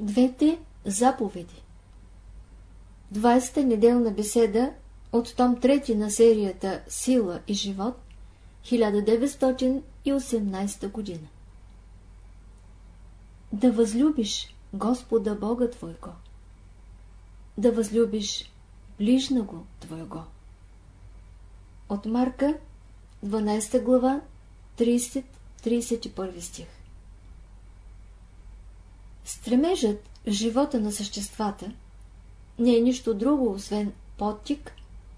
Двете заповеди. 20-та неделна беседа от том 3 на серията Сила и живот 1918 година. Да възлюбиш Господа Бога Твоего. Да възлюбиш ближна го Твоего. От Марка 12 глава 30-31 стих Стремежът в живота на съществата не е нищо друго, освен подтик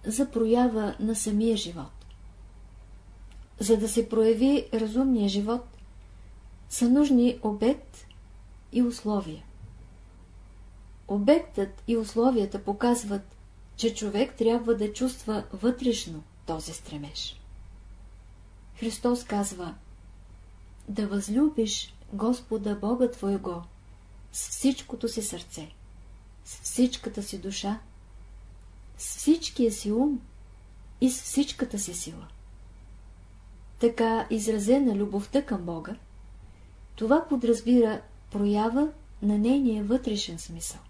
за проява на самия живот. За да се прояви разумния живот, са нужни обект и условия. Обектът и условията показват, че човек трябва да чувства вътрешно този стремеж. Христос казва да възлюбиш Господа Бога Твоего с всичкото си сърце, с всичката си душа, с всичкия си ум и с всичката си сила. Така изразена любовта към Бога, това подразбира проява на нейния вътрешен смисъл.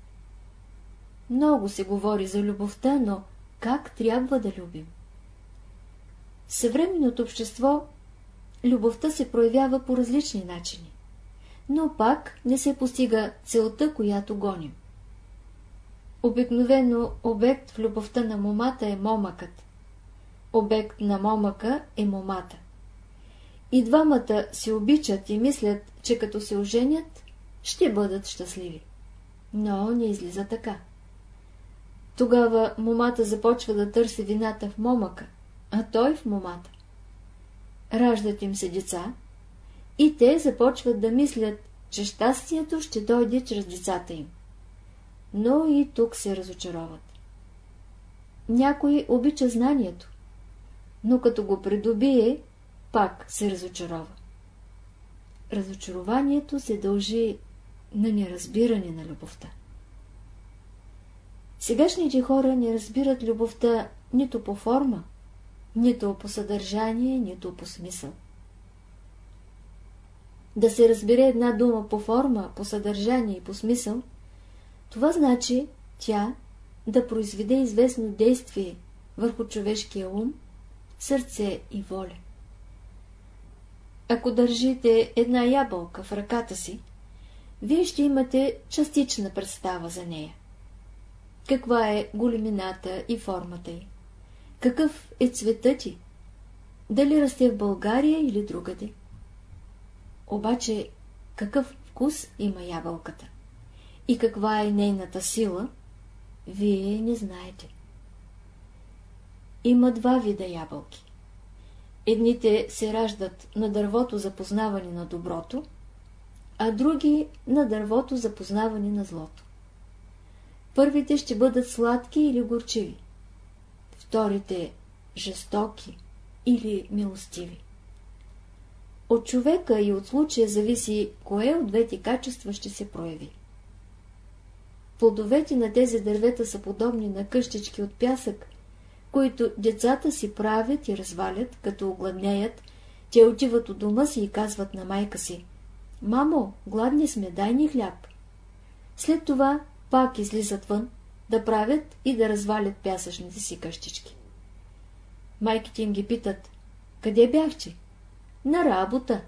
Много се говори за любовта, но как трябва да любим? Съвременното общество любовта се проявява по различни начини, но пак не се постига целта, която гоним. Обикновено обект в любовта на момата е момъкът. Обект на момъка е момата. И двамата се обичат и мислят, че като се оженят, ще бъдат щастливи. Но не излиза така. Тогава момата започва да търси вината в момъка, а той в момата. Раждат им се деца и те започват да мислят, че щастието ще дойде чрез децата им. Но и тук се разочароват. Някой обича знанието, но като го придобие, пак се разочарова. Разочарованието се дължи на неразбиране на любовта. Сегашните хора не разбират любовта нито по форма, нито по съдържание, нито по смисъл. Да се разбере една дума по форма, по съдържание и по смисъл, това значи тя да произведе известно действие върху човешкия ум, сърце и воля. Ако държите една ябълка в ръката си, вие ще имате частична представа за нея. Каква е големината и формата й? Какъв е цветът ти? Дали расте в България или другаде? Обаче, какъв вкус има ябълката? И каква е нейната сила? Вие не знаете. Има два вида ябълки. Едните се раждат на дървото за познаване на доброто, а други на дървото за познаване на злото. Първите ще бъдат сладки или горчиви, вторите жестоки или милостиви. От човека и от случая зависи, кое от двете качества ще се прояви. Плодовете на тези дървета са подобни на къщички от пясък, които децата си правят и развалят, като огладнеят, те отиват от дома си и казват на майка си «Мамо, гладни сме, дай ни хляб». След това пак излизат вън, да правят и да развалят пясъчните си къщички. Майките им ги питат, къде бяхте? На работа.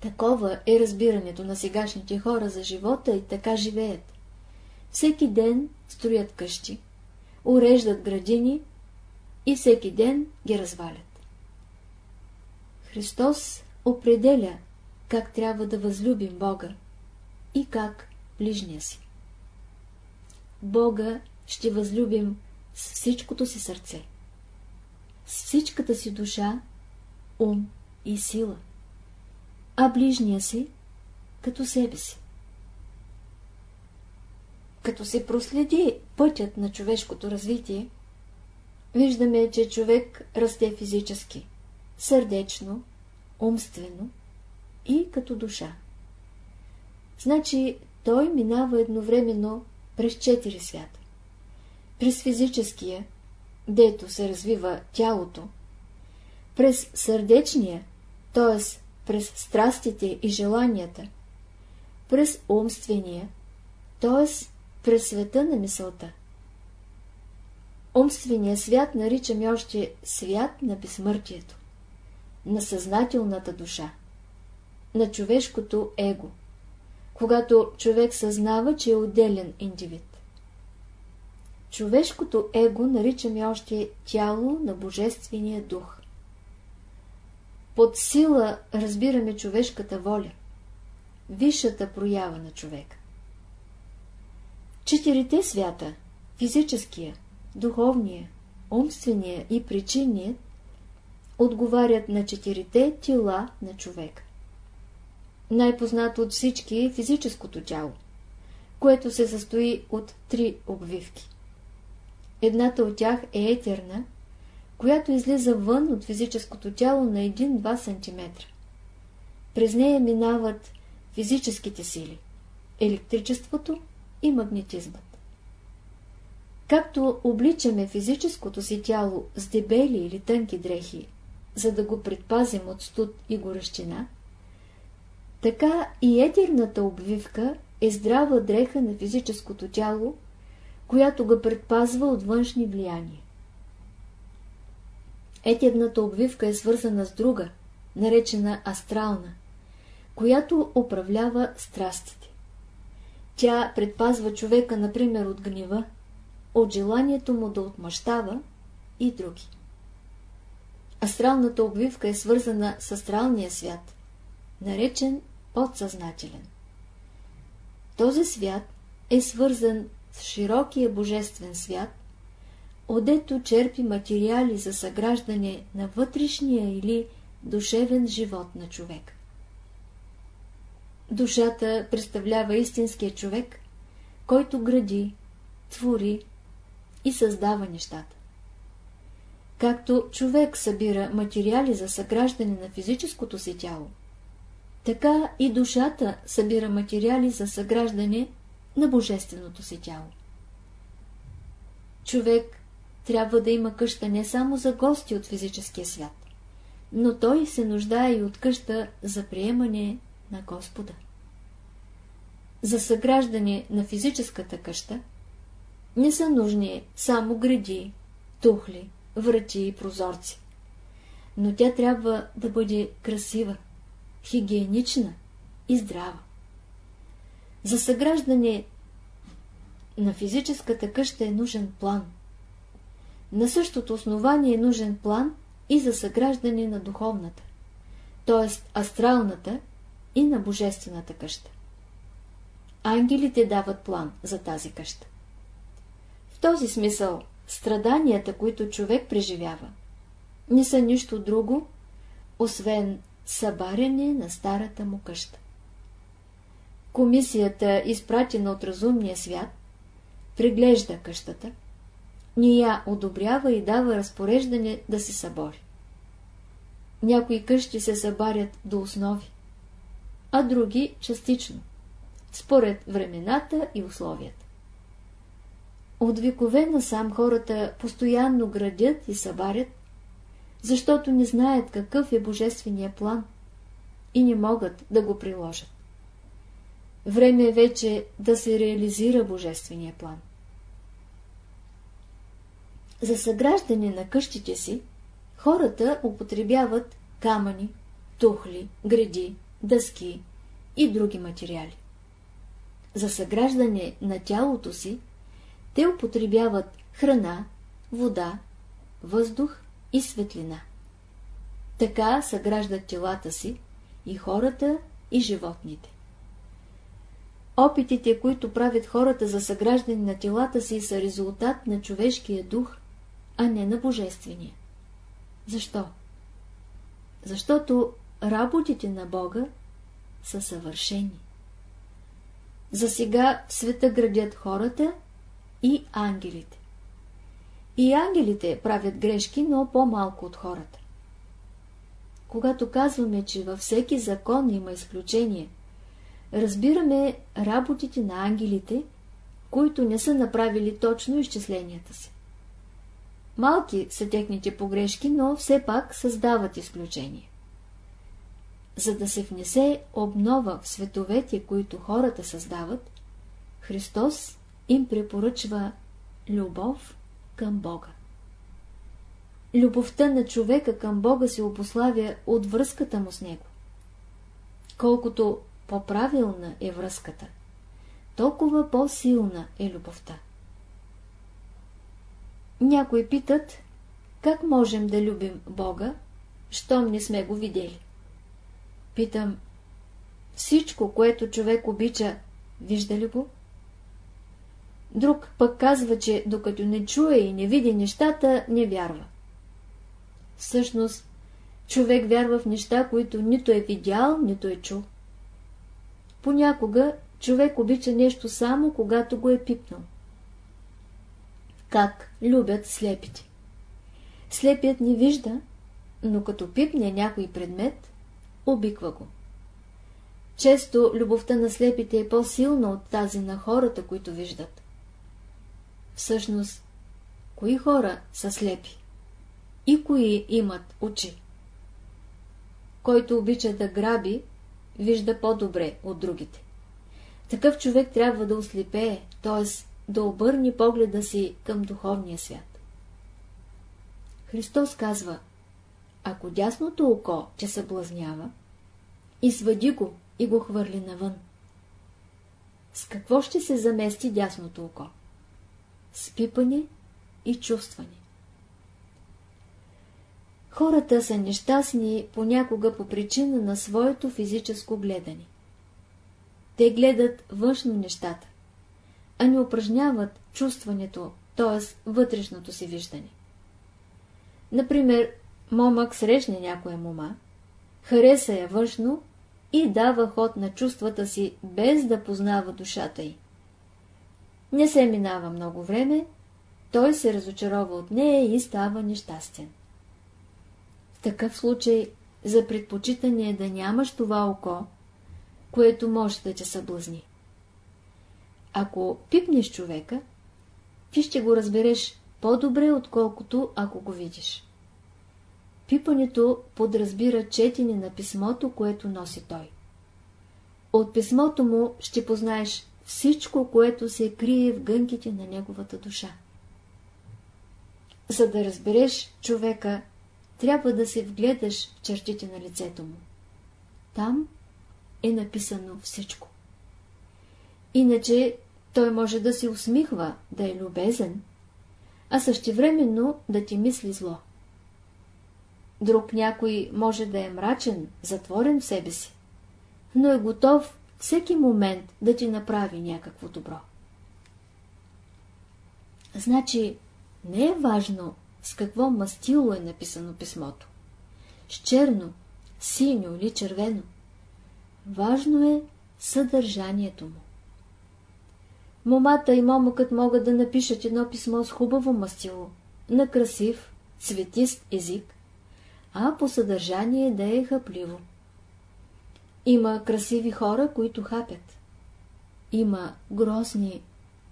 Такова е разбирането на сегашните хора за живота и така живеят. Всеки ден строят къщи, уреждат градини и всеки ден ги развалят. Христос определя как трябва да възлюбим Бога и как ближния си. Бога ще възлюбим с всичкото си сърце, с всичката си душа, ум и сила, а ближния си като себе си. Като се проследи пътят на човешкото развитие, виждаме, че човек расте физически, сърдечно, умствено и като душа. Значи той минава едновременно през четири свята. През физическия, дето се развива тялото, през сърдечния, т.е. през страстите и желанията, през умствения, т.е. през света на мисълта. Умствения свят наричаме още свят на безсмъртието, на съзнателната душа, на човешкото его, когато човек съзнава, че е отделен индивид. Човешкото его наричаме още тяло на Божествения дух. Под сила разбираме човешката воля, висшата проява на човека. Четирите свята – физическия, духовния, умствения и причинният – отговарят на четирите тела на човека. Най-познато от всички е физическото тяло, което се състои от три обвивки. Едната от тях е етерна, която излиза вън от физическото тяло на 1-2 см. През нея минават физическите сили, електричеството и магнетизмът. Както обличаме физическото си тяло с дебели или тънки дрехи, за да го предпазим от студ и горещина, така и етерната обвивка е здрава дреха на физическото тяло, която го предпазва от външни влияния. Етерната обвивка е свързана с друга, наречена астрална, която управлява страстите. Тя предпазва човека, например, от гнева, от желанието му да отмъщава и други. Астралната обвивка е свързана с астралния свят, наречен подсъзнателен. Този свят е свързан с широкия божествен свят, одето черпи материали за съграждане на вътрешния или душевен живот на човек. Душата представлява истинския човек, който гради, твори и създава нещата. Както човек събира материали за съграждане на физическото си тяло, така и душата събира материали за съграждане на божественото си тяло. Човек трябва да има къща не само за гости от физическия свят, но той се нуждае и от къща за приемане на Господа. За съграждане на физическата къща не са нужни само гради, тухли, врати и прозорци, но тя трябва да бъде красива, хигиенична и здрава. За съграждане на физическата къща е нужен план. На същото основание е нужен план и за съграждане на духовната, т.е. астралната и на божествената къща. Ангелите дават план за тази къща. В този смисъл страданията, които човек преживява, не са нищо друго, освен събаряне на старата му къща. Комисията, изпратена от разумния свят, преглежда къщата, ни я одобрява и дава разпореждане да се събори. Някои къщи се събарят до основи, а други частично, според времената и условията. От векове насам хората постоянно градят и събарят, защото не знаят какъв е божествения план и не могат да го приложат. Време е вече да се реализира божествения план. За съграждане на къщите си, хората употребяват камъни, тухли, гради, дъски и други материали. За съграждане на тялото си, те употребяват храна, вода, въздух и светлина. Така съграждат телата си и хората, и животните. Опитите, които правят хората за съграждане на телата си, са резултат на човешкия дух, а не на божествения. Защо? Защото работите на Бога са съвършени. За сега в света градят хората и ангелите. И ангелите правят грешки, но по-малко от хората. Когато казваме, че във всеки закон има изключение, разбираме работите на ангелите, които не са направили точно изчисленията си. Малки са техните погрешки, но все пак създават изключение. за да се внесе обнова в световете, които хората създават, Христос им препоръчва любов към Бога. Любовта на човека към Бога се обославя от връзката му с Него. Колкото по-правилна е връзката, толкова по-силна е любовта. Някои питат, как можем да любим Бога, щом не сме го видели. Питам, всичко, което човек обича, вижда ли го? Друг пък казва, че докато не чуе и не види нещата, не вярва. Всъщност, човек вярва в неща, които нито е видял, нито е чул. Понякога човек обича нещо само, когато го е пипнал. Как любят слепите? Слепият не вижда, но като пипне някой предмет, обиква го. Често любовта на слепите е по-силна от тази на хората, които виждат. Всъщност, кои хора са слепи? И кои имат очи? Който обича да граби, вижда по-добре от другите. Такъв човек трябва да ослепее, т.е. да обърне погледа си към духовния свят. Христос казва, ако дясното око че съблазнява, извади го и го хвърли навън. С какво ще се замести дясното око? С пипане и чувстване. Хората са нещастни понякога по причина на своето физическо гледане. Те гледат външно нещата, а не упражняват чувстването, т.е. вътрешното си виждане. Например, момък срещне някоя мома, хареса я външно и дава ход на чувствата си, без да познава душата й. Не се минава много време, той се разочарова от нея и става нещастен. В такъв случай за предпочитане е да нямаш това око, което може да те съблазни. Ако пипнеш човека, ти ще го разбереш по-добре, отколкото ако го видиш. Пипането подразбира четене на писмото, което носи той. От писмото му ще познаеш всичко, което се крие в гънките на неговата душа. За да разбереш човека, трябва да се вгледаш в чертите на лицето му. Там е написано всичко. Иначе той може да се усмихва, да е любезен, а същевременно да ти мисли зло. Друг някой може да е мрачен, затворен в себе си, но е готов всеки момент да ти направи някакво добро. Значи, не е важно с какво мастило е написано писмото. С черно, синьо или червено. Важно е съдържанието му. Момата и момъкът могат да напишат едно писмо с хубаво мастило, на красив, цветист език, а по съдържание да е хъпливо. Има красиви хора, които хапят. Има грозни,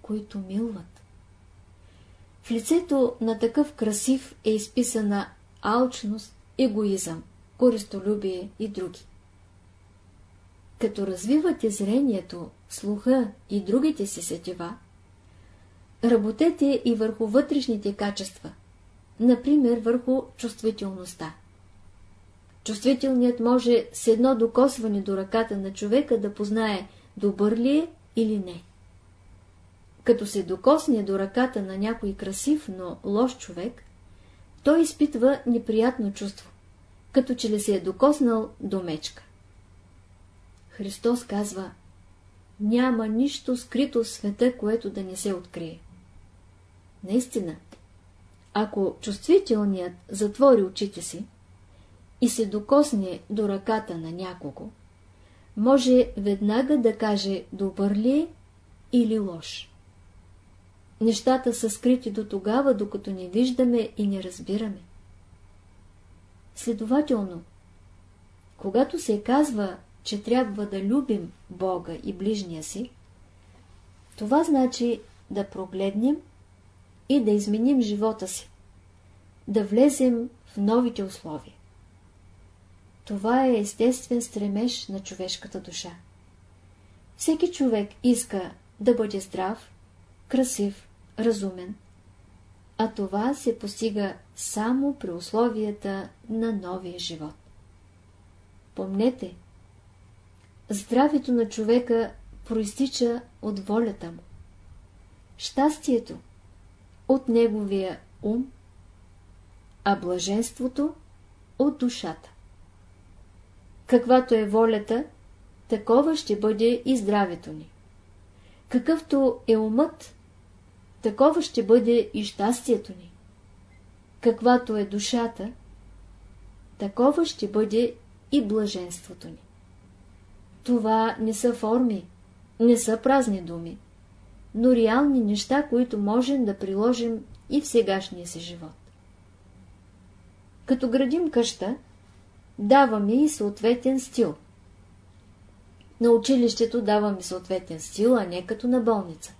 които милват. В лицето на такъв красив е изписана алчност, егоизъм, користолюбие и други. Като развивате зрението, слуха и другите си сетива, работете и върху вътрешните качества, например върху чувствителността. Чувствителният може с едно докосване до ръката на човека да познае добър ли е или не. Като се докосне до ръката на някой красив, но лош човек, той изпитва неприятно чувство, като че ли се е докоснал до мечка. Христос казва, няма нищо скрито в света, което да не се открие. Наистина, ако чувствителният затвори очите си, и се докосне до ръката на някого, може веднага да каже добър ли е или лош. Нещата са скрити до тогава, докато не виждаме и не разбираме. Следователно, когато се казва, че трябва да любим Бога и ближния си, това значи да прогледнем и да изменим живота си, да влезем в новите условия. Това е естествен стремеж на човешката душа. Всеки човек иска да бъде здрав, красив, разумен, а това се постига само при условията на новия живот. Помнете, здравето на човека проистича от волята му. Щастието от неговия ум, а блаженството от душата. Каквато е волята, такова ще бъде и здравето ни. Какъвто е умът, такова ще бъде и щастието ни. Каквато е душата, такова ще бъде и блаженството ни. Това не са форми, не са празни думи, но реални неща, които можем да приложим и в сегашния си живот. Като градим къща, даваме и съответен стил. На училището даваме съответен стил, а не като на болница.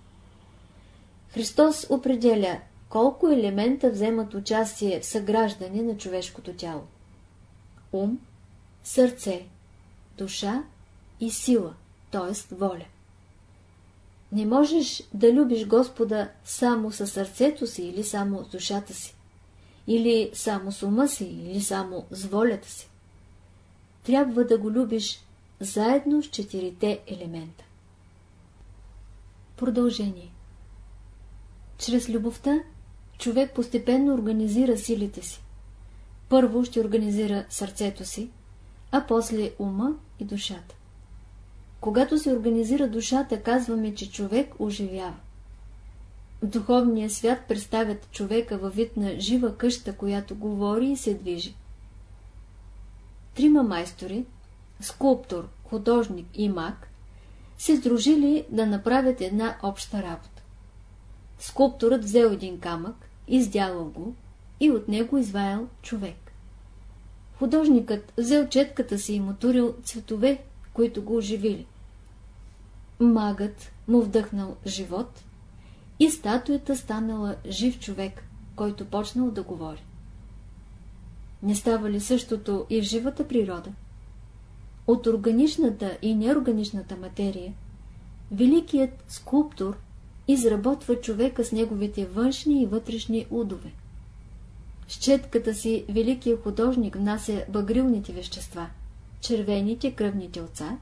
Христос определя колко елемента вземат участие в съграждане на човешкото тяло. Ум, сърце, душа и сила, т.е. воля. Не можеш да любиш Господа само със сърцето си или само с душата си, или само с ума си, или само с волята си. Трябва да го любиш заедно с четирите елемента. Продължение Чрез любовта човек постепенно организира силите си. Първо ще организира сърцето си, а после ума и душата. Когато се организира душата, казваме, че човек оживява. В духовния свят представят човека във вид на жива къща, която говори и се движи. Трима майстори, скулптор, художник и маг, се сдружили да направят една обща работа. Скулпторът взел един камък, издялал го и от него изваял човек. Художникът взел четката си и мотурил цветове, които го оживили. Магът му вдъхнал живот и статуята станала жив човек, който почнал да говори. Не става ли същото и в живата природа? От органичната и неорганичната материя, великият скулптор изработва човека с неговите външни и вътрешни удове. С четката си великият художник внася багрилните вещества, червените кръвните отца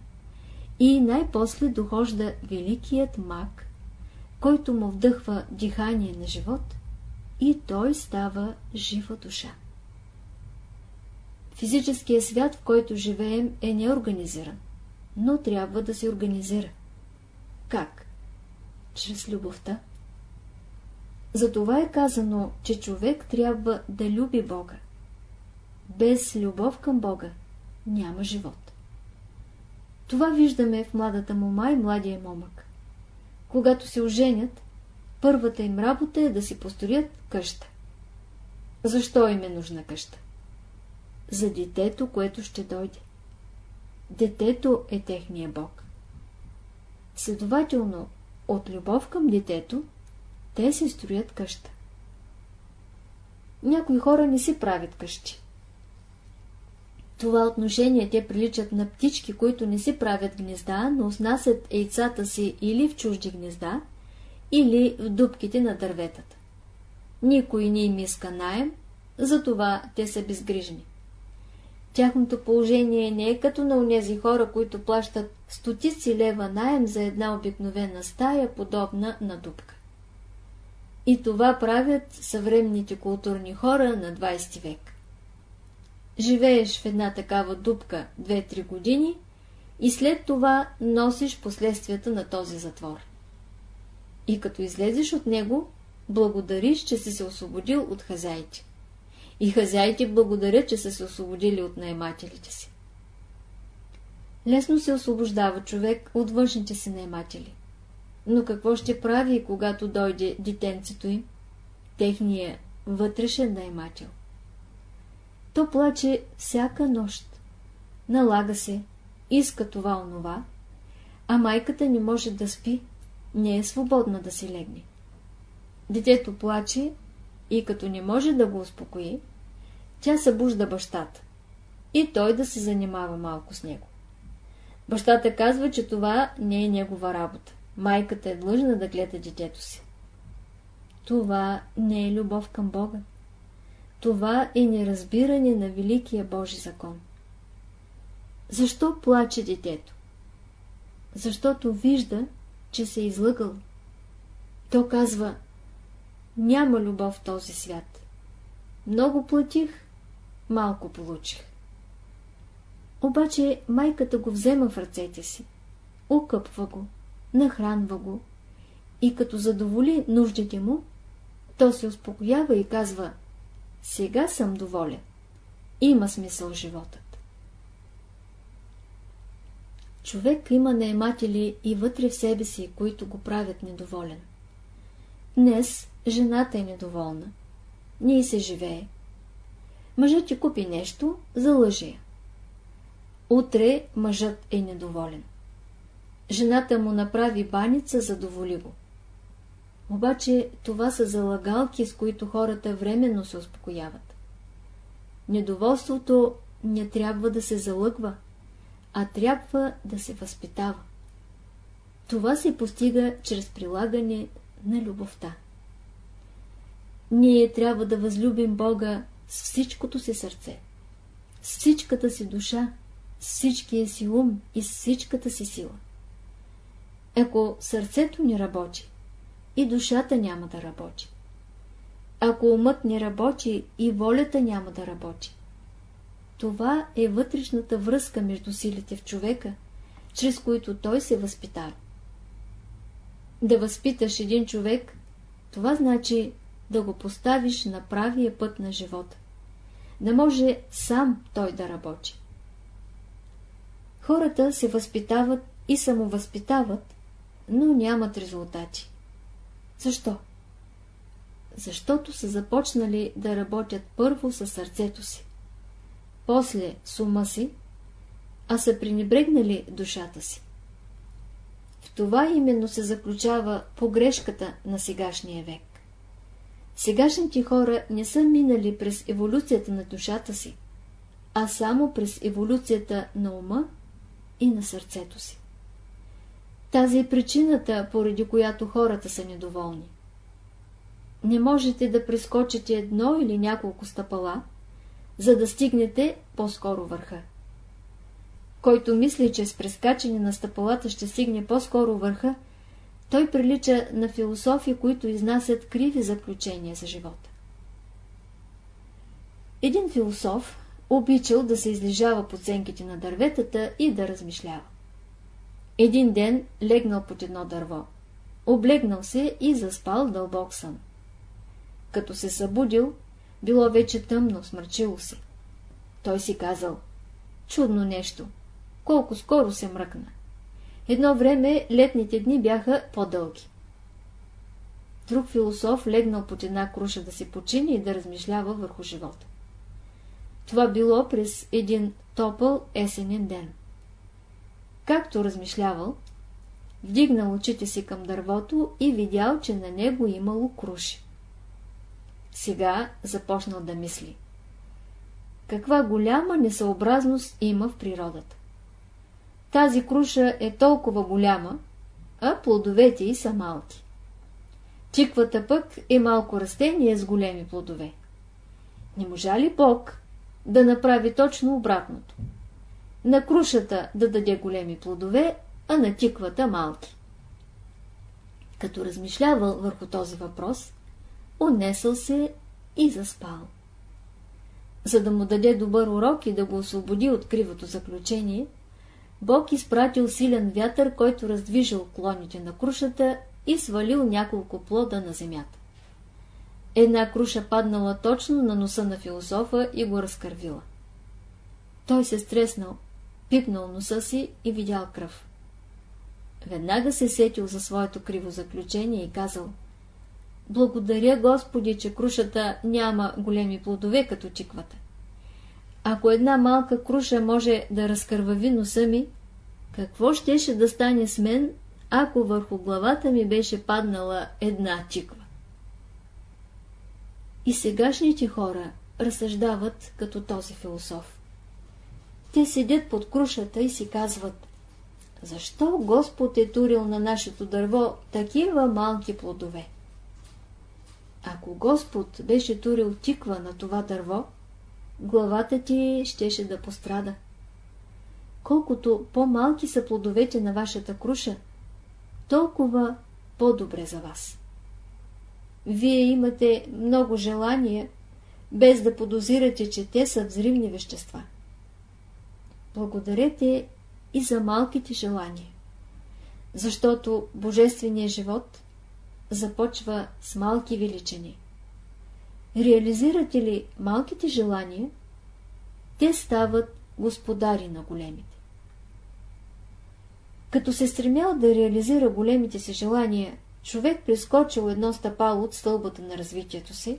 и най-после дохожда великият маг, който му вдъхва дихание на живот и той става жива душа. Физическият свят, в който живеем, е неорганизиран, но трябва да се организира. Как? Чрез любовта. Затова е казано, че човек трябва да люби Бога. Без любов към Бога няма живот. Това виждаме в младата мома и младия момък. Когато се оженят, първата им работа е да си построят къща. Защо им е нужна къща? За детето, което ще дойде. Детето е техния Бог. Следователно, от любов към детето, те се строят къща. Някои хора не си правят къщи това отношение те приличат на птички, които не си правят гнезда, но снасят яйцата си или в чужди гнезда, или в дубките на дърветата. Никой не им иска наем, затова те са безгрижни. Тяхното положение не е като на унези хора, които плащат стотици лева наем за една обикновена стая, подобна на дупка. И това правят съвременните културни хора на 20 век живееш в една такава дупка 2-3 години и след това носиш последствията на този затвор. И като излезеш от него, благодариш, че си се освободил от хазяите. И хазяите благодарят, че са се освободили от наемателите си. Лесно се освобождава човек от външните си наематели. Но какво ще прави, когато дойде детенцето им? Техния вътрешен наемател. То плаче всяка нощ. Налага се, иска това онова, а майката не може да спи, не е свободна да си легне. Детето плаче и като не може да го успокои, тя събужда бащата. и той да се занимава малко с него. Бащата казва, че това не е негова работа. Майката е длъжна да гледа детето си. Това не е любов към Бога. Това е неразбиране на Великия Божи закон. Защо плаче детето? Защото вижда, че се е излъгал. То казва, няма любов в този свят. Много платих, малко получих. Обаче майката го взема в ръцете си, укъпва го, нахранва го и като задоволи нуждите му, то се успокоява и казва «Сега съм доволен. Има смисъл животът». Човек има наематели и вътре в себе си, които го правят недоволен. Днес жената е недоволна. Ние се живее. Мъжът ти купи нещо, залъжи я. Утре мъжът е недоволен. Жената му направи баница, задоволи го. Обаче това са залагалки, с които хората временно се успокояват. Недоволството не трябва да се залъгва, а трябва да се възпитава. Това се постига чрез прилагане на любовта. Ние трябва да възлюбим Бога с всичкото си сърце, с всичката си душа, с всичкия си ум и с всичката си сила. Ако сърцето ни работи, и душата няма да работи. Ако умът не работи, и волята няма да работи. Това е вътрешната връзка между силите в човека, чрез които той се възпитава. Да възпиташ един човек, това значи да го поставиш на правия път на живота. Да може сам той да работи. Хората се възпитават и самовъзпитават, но нямат резултати. Защо? Защото са започнали да работят първо със сърцето си, после с ума си, а са пренебрегнали душата си. В това именно се заключава погрешката на сегашния век. Сегашните хора не са минали през еволюцията на душата си, а само през еволюцията на ума и на сърцето си. Тази е причината, поради която хората са недоволни. Не можете да прескочите едно или няколко стъпала, за да стигнете по-скоро върха. Който мисли, че с прескачане на стъпалата ще стигне по-скоро върха, той прилича на философи, които изнасят криви заключения за живота. Един философ обичал да се излежава по ценките на дърветата и да размишлява. Един ден легнал под едно дърво, облегнал се и заспал дълбок сън. Като се събудил, било вече тъмно, смърчило се. Той си казал, чудно нещо, колко скоро се мръкна. Едно време летните дни бяха по-дълги. Друг философ легнал под една круша да се почини и да размишлява върху живота. Това било през един топъл есенен ден. Както размишлявал, вдигнал очите си към дървото и видял, че на него имало круши. Сега започнал да мисли. Каква голяма несъобразност има в природата. Тази круша е толкова голяма, а плодовете й са малки. Тиквата пък е малко растение с големи плодове. Не можа ли Бог да направи точно обратното? На крушата да даде големи плодове, а на тиквата малки. Като размишлявал върху този въпрос, унесъл се и заспал. За да му даде добър урок и да го освободи от кривото заключение, Бог изпратил силен вятър, който раздвижил клоните на крушата и свалил няколко плода на земята. Една круша паднала точно на носа на философа и го разкървила. Той се стреснал, пипнал носа си и видял кръв. Веднага се сетил за своето криво заключение и казал Благодаря, Господи, че крушата няма големи плодове като чиквата. Ако една малка круша може да разкървави носа ми, какво щеше да стане с мен, ако върху главата ми беше паднала една чиква? И сегашните хора разсъждават като този философ. Те седят под крушата и си казват Защо Господ е турил на нашето дърво такива малки плодове? Ако Господ беше турил тиква на това дърво, главата ти щеше да пострада. Колкото по-малки са плодовете на вашата круша, толкова по-добре за вас. Вие имате много желания, без да подозирате, че те са взривни вещества. Благодарете и за малките желания, защото Божественият живот започва с малки величини. Реализирате ли малките желания, те стават господари на големите. Като се стремял да реализира големите си желания, човек прескочил едно стъпало от стълбата на развитието си,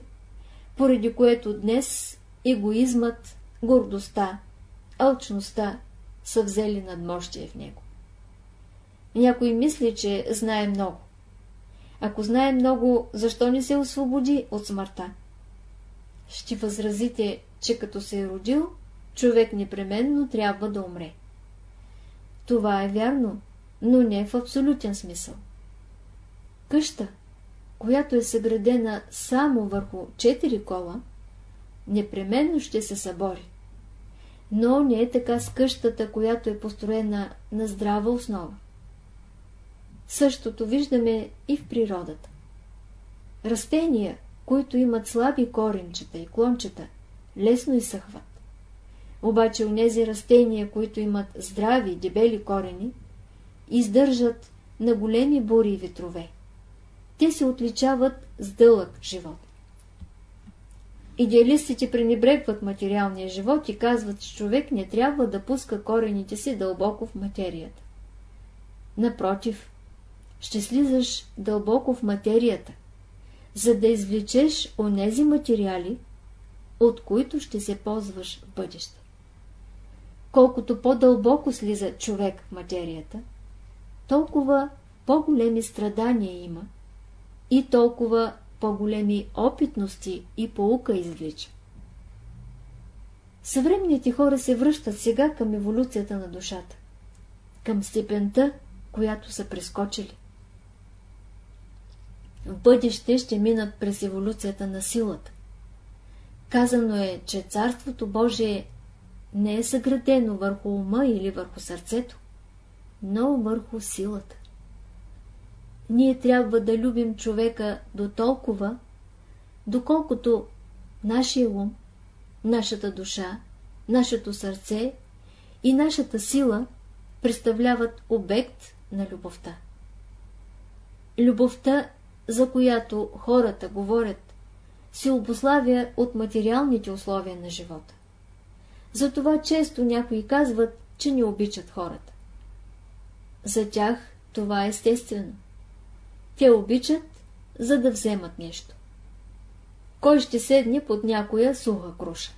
поради което днес егоизмът, гордостта, алчността са взели надмощие в него. Някой мисли, че знае много. Ако знае много, защо не се освободи от смъртта? Ще възразите, че като се е родил, човек непременно трябва да умре. Това е вярно, но не в абсолютен смисъл. Къща, която е съградена само върху четири кола, непременно ще се събори. Но не е така с къщата, която е построена на здрава основа. Същото виждаме и в природата. Растения, които имат слаби коренчета и клончета, лесно изсъхват. Обаче нези растения, които имат здрави, дебели корени, издържат на големи бури и ветрове. Те се отличават с дълъг живот. Идеалистите пренебрегват материалния живот и казват, че човек не трябва да пуска корените си дълбоко в материята. Напротив, ще слизаш дълбоко в материята, за да извлечеш онези материали, от които ще се ползваш в бъдеще. Колкото по-дълбоко слиза човек в материята, толкова по-големи страдания има и толкова по-големи опитности и поука извлича. Съвременните хора се връщат сега към еволюцията на душата, към степента, която са прескочили. В бъдеще ще минат през еволюцията на силата. Казано е, че Царството Божие не е съградено върху ума или върху сърцето, но върху силата. Ние трябва да любим човека до толкова, доколкото нашия ум, нашата душа, нашето сърце и нашата сила представляват обект на любовта. Любовта, за която хората говорят, се обославя от материалните условия на живота. Затова често някои казват, че не обичат хората. За тях това е естествено. Те обичат, за да вземат нещо. Кой ще седне под някоя суха круша?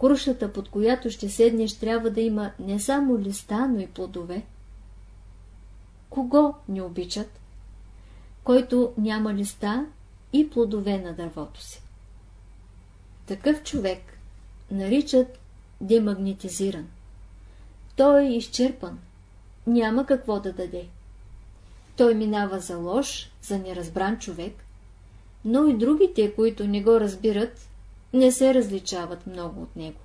Крушата, под която ще седнеш, трябва да има не само листа, но и плодове. Кого не обичат? Който няма листа и плодове на дървото си. Такъв човек наричат демагнетизиран. Той е изчерпан, няма какво да даде. Той минава за лош, за неразбран човек, но и другите, които не го разбират, не се различават много от него.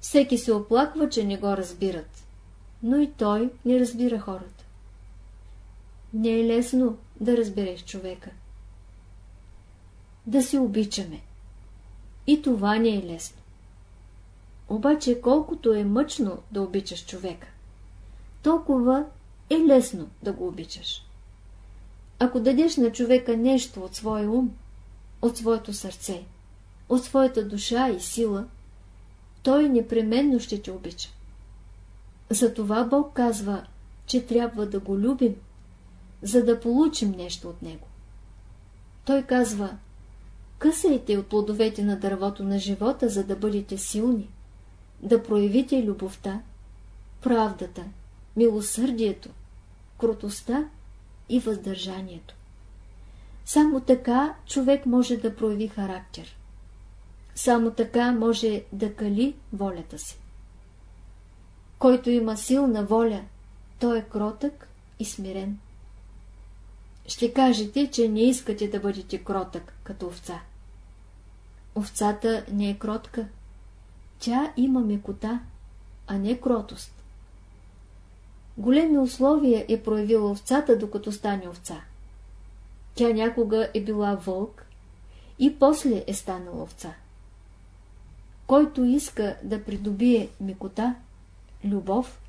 Всеки се оплаква, че не го разбират, но и той не разбира хората. Не е лесно да разбереш човека. Да се обичаме. И това не е лесно. Обаче колкото е мъчно да обичаш човека, толкова е лесно да го обичаш. Ако дадеш на човека нещо от своя ум, от своето сърце, от своята душа и сила, той непременно ще те обича. Затова Бог казва, че трябва да го любим, за да получим нещо от него. Той казва, Късайте от плодовете на дървото на живота, за да бъдете силни, да проявите любовта, правдата, милосърдието, крутостта и въздържанието. Само така човек може да прояви характер. Само така може да кали волята си. Който има силна воля, той е кротък и смирен. Ще кажете, че не искате да бъдете кротък, като овца. Овцата не е кротка. Тя има мекота, а не кротост. Големи условия е проявила овцата, докато стане овца. Тя някога е била вълк и после е станала овца. Който иска да придобие мекота, любов,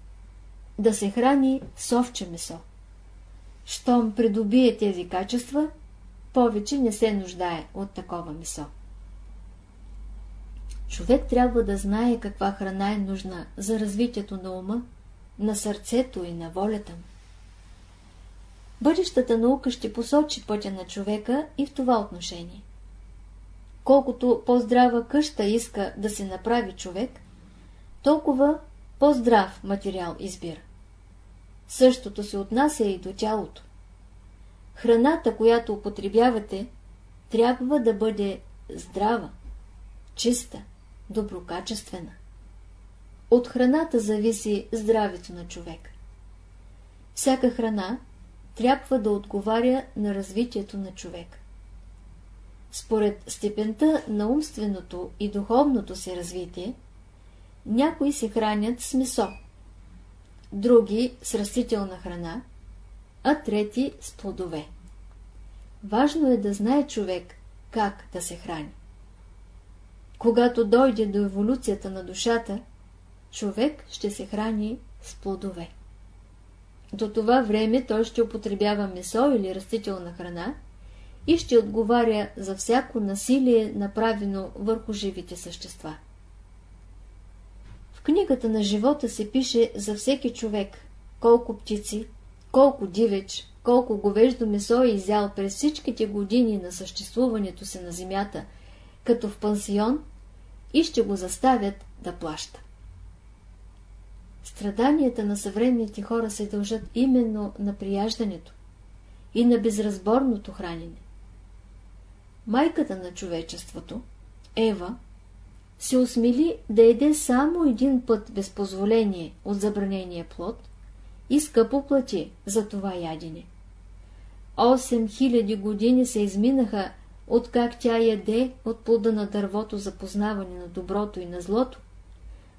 да се храни с овче месо. Щом придобие тези качества, повече не се нуждае от такова месо. Човек трябва да знае каква храна е нужна за развитието на ума, на сърцето и на волята му. Бъдещата наука ще посочи пътя на човека и в това отношение. Колкото по-здрава къща иска да се направи човек, толкова по-здрав материал избира. Същото се отнася и до тялото. Храната, която употребявате, трябва да бъде здрава, чиста, доброкачествена. От храната зависи здравето на човека. Всяка храна трябва да отговаря на развитието на човека. Според степента на умственото и духовното си развитие, някои се хранят с месо, други с растителна храна, а трети с плодове. Важно е да знае човек как да се храни. Когато дойде до еволюцията на душата, човек ще се храни с плодове. До това време той ще употребява месо или растителна храна и ще отговаря за всяко насилие, направено върху живите същества. В книгата на живота се пише за всеки човек, колко птици, колко дивеч, колко говеждо месо е изял през всичките години на съществуването си на земята, като в пансион, и ще го заставят да плаща. Страданията на съвременните хора се дължат именно на прияждането и на безразборното хранене. Майката на човечеството, Ева, се осмели да еде само един път без позволение от забранения плод и скъпо плати за това ядене. Осем хиляди години се изминаха, откак тя яде от плода на дървото за познаване на доброто и на злото,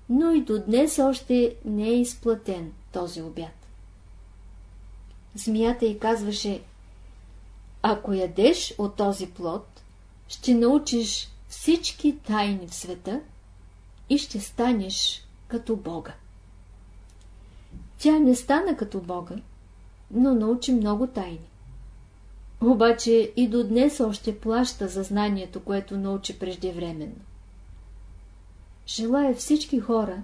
но и до днес още не е изплатен този обяд. Змията й казваше, ако ядеш от този плод, ще научиш всички тайни в света и ще станеш като Бога. Тя не стана като Бога, но научи много тайни. Обаче и до днес още плаща за знанието, което научи преждевременно. Желая всички хора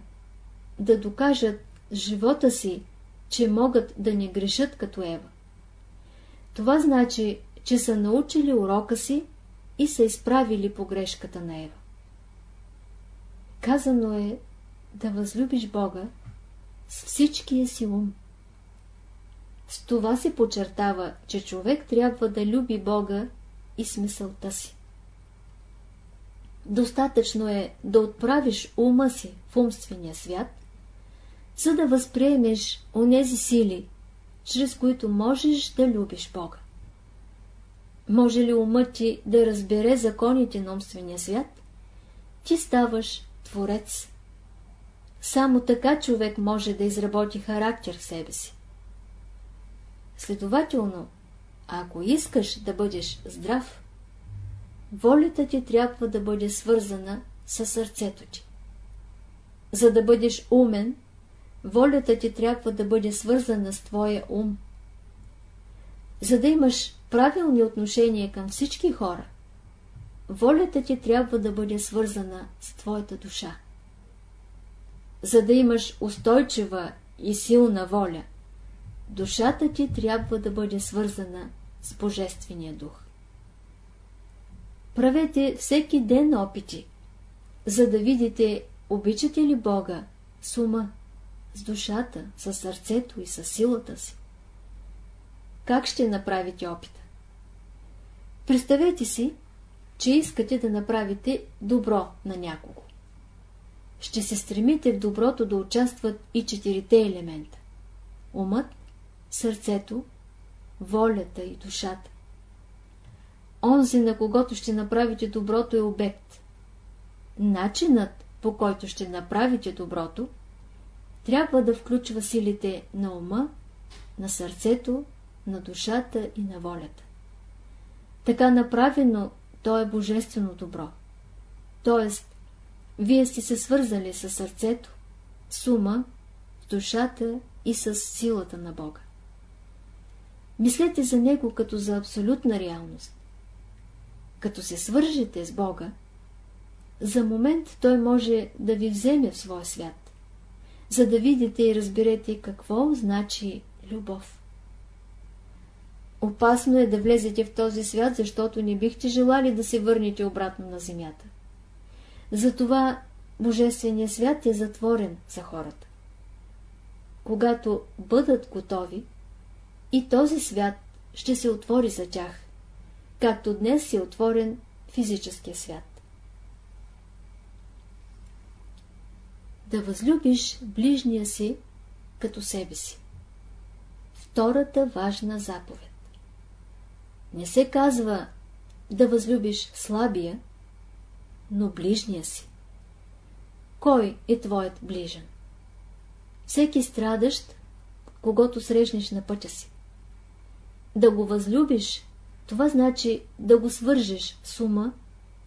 да докажат живота си, че могат да не грешат като Ева. Това значи, че са научили урока си и са изправили погрешката на Ева. Казано е да възлюбиш Бога с всичкия си ум. С това се подчертава, че човек трябва да люби Бога и смисълта си. Достатъчно е да отправиш ума си в умствения свят, за да възприемеш онези сили, чрез които можеш да любиш Бога. Може ли умът ти да разбере законите на умствения свят? Ти ставаш творец. Само така човек може да изработи характер в себе си. Следователно, ако искаш да бъдеш здрав, волята ти трябва да бъде свързана със сърцето ти. За да бъдеш умен, волята ти трябва да бъде свързана с твоя ум. За да имаш правилни отношения към всички хора, волята ти трябва да бъде свързана с твоята душа. За да имаш устойчива и силна воля, душата ти трябва да бъде свързана с Божествения дух. Правете всеки ден опити, за да видите, обичате ли Бога с ума, с душата, с сърцето и с силата си. Как ще направите опита? Представете си, че искате да направите добро на някого. ще се стремите в доброто да участват и четирите елемента. Умът, сърцето, волята и душата. Онзи, на когото ще направите доброто, е обект. Начинът, по който ще направите доброто, трябва да включва силите на ума, на сърцето, на душата и на волята. Така направено, то е божествено добро. Тоест, вие сте се свързали с сърцето, с ума, с душата и с силата на Бога. Мислете за Него като за абсолютна реалност. Като се свържете с Бога, за момент Той може да ви вземе в своя свят, за да видите и разберете какво значи любов. Опасно е да влезете в този свят, защото не бихте желали да се върнете обратно на земята. Затова Божественият свят е затворен за хората. Когато бъдат готови, и този свят ще се отвори за тях, както днес е отворен физическия свят. Да възлюбиш ближния си като себе си. Втората важна заповед. Не се казва да възлюбиш слабия, но ближния си. Кой е твоят ближен? Всеки страдащ, когато срещнеш на пътя си. Да го възлюбиш, това значи да го свържеш с ума,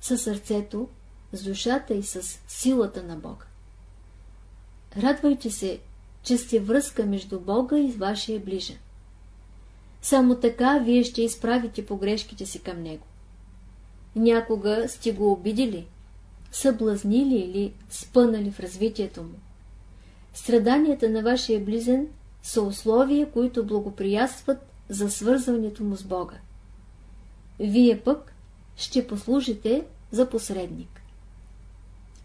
с сърцето, с душата и с силата на Бога. Радвайте се, че сте връзка между Бога и вашия ближен. Само така вие ще изправите погрешките си към Него. Някога сте го обидели, съблазнили или спънали в развитието му. Страданията на вашия близен са условия, които благоприятстват за свързването му с Бога. Вие пък ще послужите за посредник.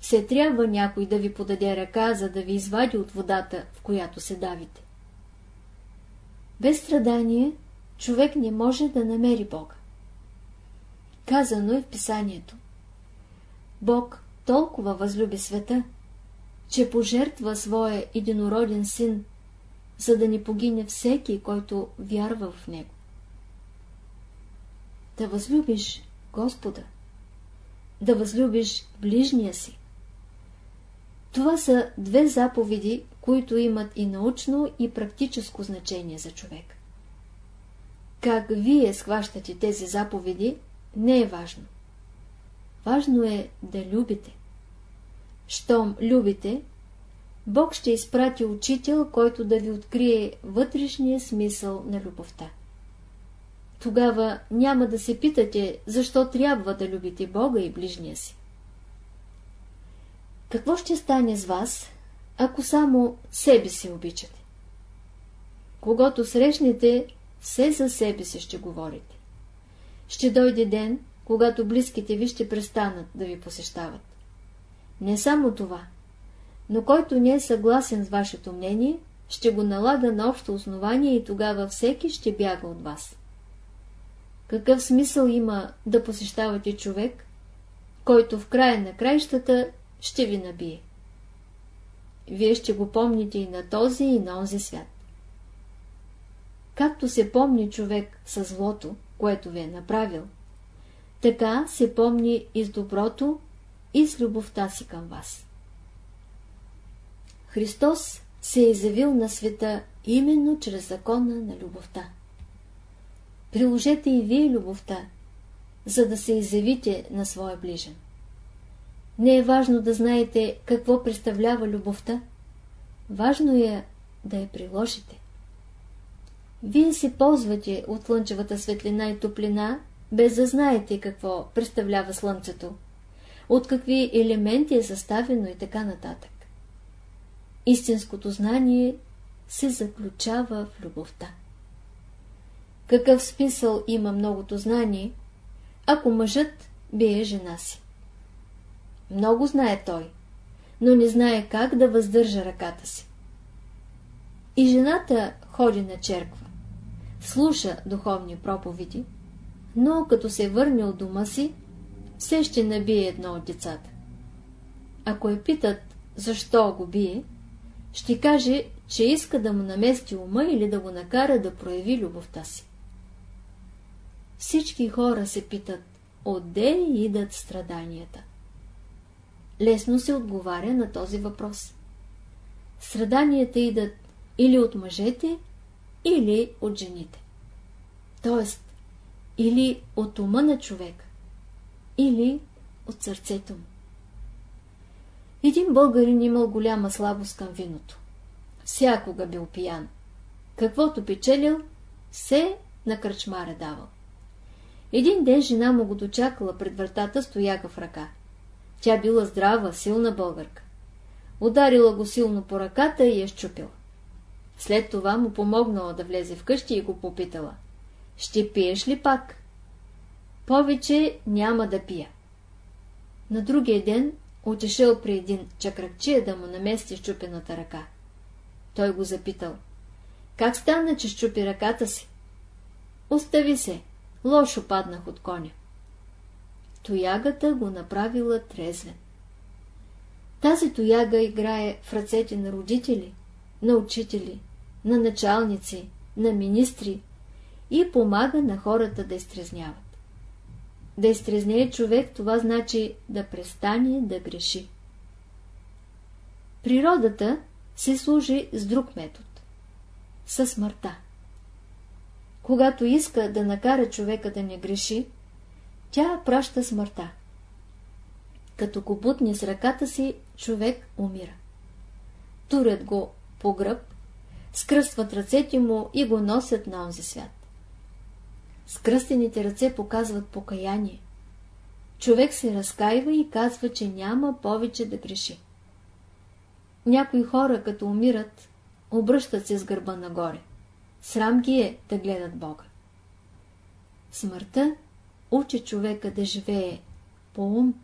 Се трябва някой да ви подаде ръка, за да ви извади от водата, в която се давите. Без страдание човек не може да намери Бога. Казано е в писанието. Бог толкова възлюби света, че пожертва своя единороден син, за да не погине всеки, който вярва в него. Да възлюбиш Господа, да възлюбиш ближния си. Това са две заповеди, които имат и научно, и практическо значение за човек. Как вие схващате тези заповеди, не е важно. Важно е да любите. Щом любите, Бог ще изпрати учител, който да ви открие вътрешния смисъл на любовта. Тогава няма да се питате, защо трябва да любите Бога и ближния си. Какво ще стане с вас, ако само себе си обичате? Когато срещнете, все за себе си ще говорите. Ще дойде ден, когато близките ви ще престанат да ви посещават. Не само това, но който не е съгласен с вашето мнение, ще го налага на общо основание и тогава всеки ще бяга от вас. Какъв смисъл има да посещавате човек, който в края на краищата ще ви набие? Вие ще го помните и на този, и на онзи свят. Както се помни човек с злото, което ви е направил, така се помни и с доброто, и с любовта си към вас. Христос се е изявил на света именно чрез закона на любовта. Приложете и вие любовта, за да се изявите на своя ближен. Не е важно да знаете какво представлява любовта, важно е да я приложите. Вие се ползвате от слънчевата светлина и топлина, без да знаете какво представлява слънцето, от какви елементи е съставено и така нататък. Истинското знание се заключава в любовта. Какъв смисъл има многото знание, ако мъжът бие жена си? Много знае той, но не знае как да въздържа ръката си. И жената ходи на черква, слуша духовни проповеди, но като се върне от дома си, все ще набие едно от децата. Ако я питат защо го бие, ще каже, че иска да му намести ума или да го накара да прояви любовта си. Всички хора се питат, отде идат страданията? Лесно се отговаря на този въпрос. Страданията идат или от мъжете, или от жените. Тоест, или от ума на човека, или от сърцето му. Един българин имал голяма слабост към виното. Всякога бил пиян. Каквото печелил, се на кръчмаря давал. Един ден жена му го дочакала пред вратата стояга в ръка. Тя била здрава, силна българка. Ударила го силно по ръката и я щупила. След това му помогнала да влезе в къщи и го попитала. Ще пиеш ли пак? Повече няма да пия. На другия ден отишъл при един чакракчия да му намести щупената ръка. Той го запитал. Как стана, че щупи ръката си? Остави се. Лошо паднах от коня. Тоягата го направила трезвен. Тази тояга играе в ръцете на родители, на учители, на началници, на министри и помага на хората да изтрезняват. Да изтрезнее човек, това значи да престане да греши. Природата се служи с друг метод – със смъртта. Когато иска да накара човека да не греши, тя праща смъртта. Като го бутне с ръката си, човек умира. Турят го по гръб, скръстват ръцете му и го носят на онзи свят. Скръстените ръце показват покаяние. Човек се разкаива и казва, че няма повече да греши. Някои хора, като умират, обръщат се с гърба нагоре. Срам ги е да гледат Бога. Смъртта учи човека да живее по ум,